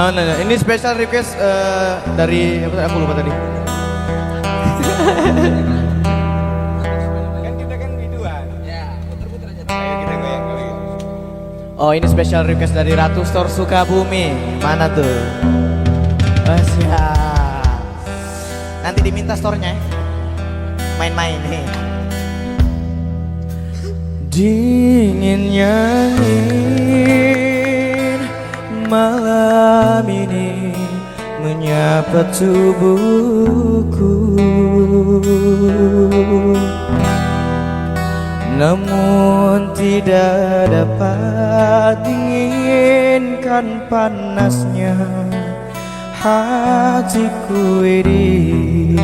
Ah, nah, nah, ini special request uh, dari apa aku lupa tadi. kan kita kan biduan. Ya, puter-puter aja. Ayo kita goyang goyang. Oh, ini special request dari Ratu Store Sukabumi. Mana tuh? Oh, siap. Nanti diminta store-nya. ya. Main-main nih. Dinginnya angin malam ini menyapa tubuhku. Namun tidak dapat dinginkan panasnya hatiku ini.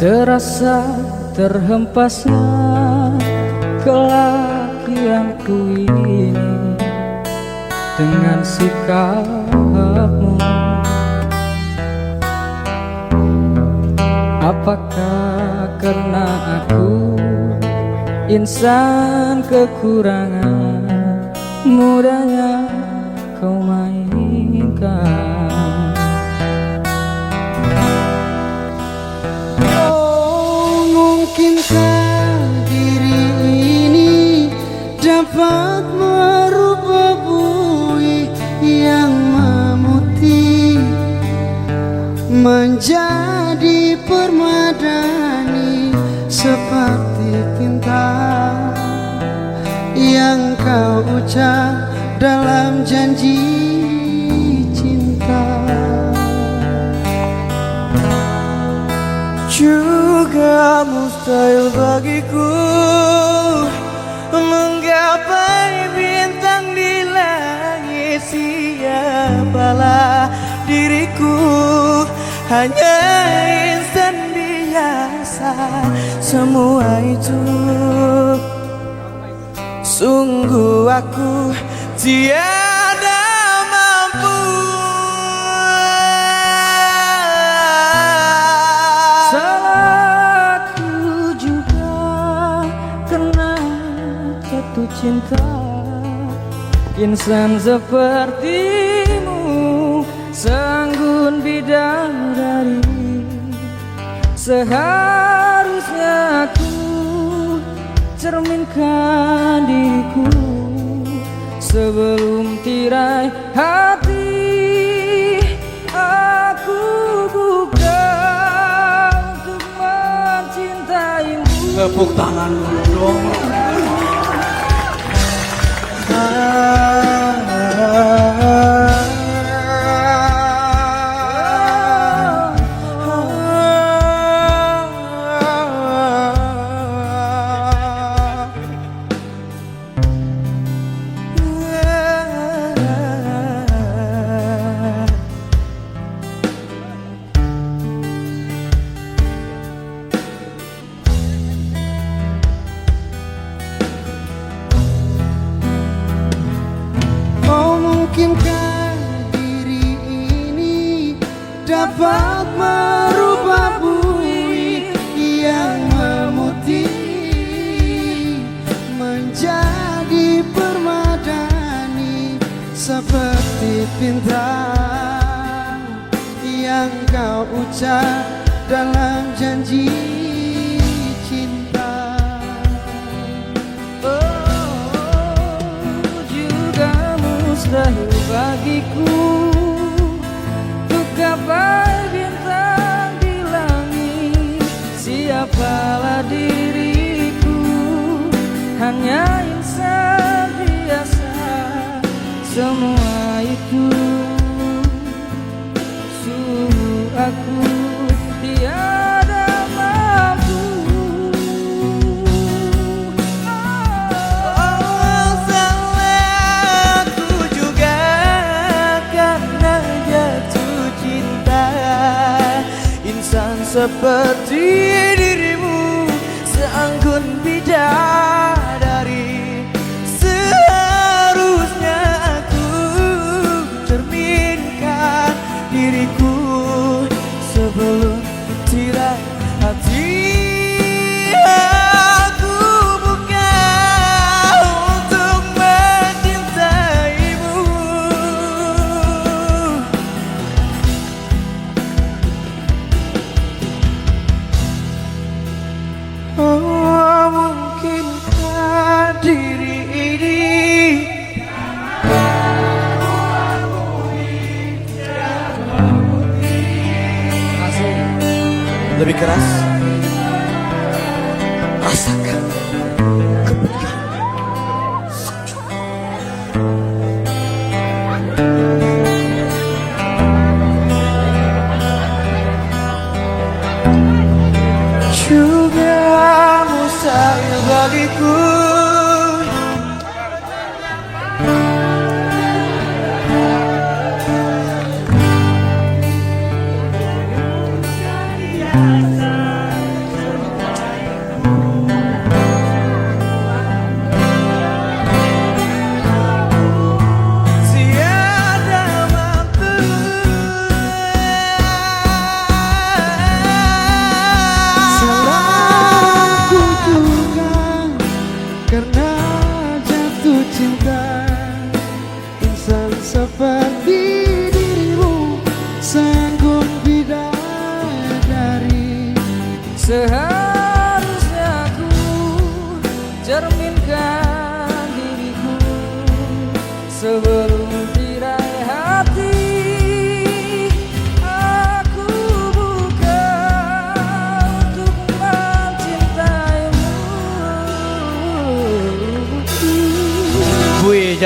Terasa terhempasnya kelakianku ini dengan sikapmu. Apakah karena aku insan kekurangan? Mudahnya menjadi permadani seperti cinta yang kau ucap dalam janji cinta. juga mustahil bagiku hanya insan biasa semua itu. Sungguh aku tiada mampu. Salahku juga kena jatuh cinta. Insan sepertimu Sanggun bidadari Seharusnya aku cerminkan diriku Sebelum tirai hati Aku buka untuk mencintaimu Tepuk tangan dong. Dapat merubah bui yang memutih menjadi permadani seperti bintang yang kau ucap dalam janji cinta. Hanya insan biasa Semua itu Sungguh aku tiada mampu. Oh, salahku juga karena jatuh cinta. Insan seperti dirimu Seanggun bidadari gracias.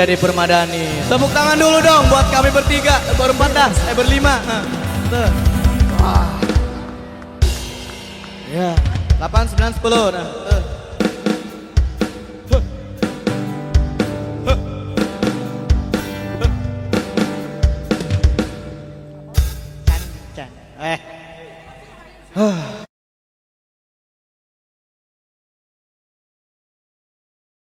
Jadi permadani Tepuk tangan dulu dong buat kami bertiga Berempat dah, eh berlima Nah, tuh. Wah. Ya, 8, 9, 10 nah.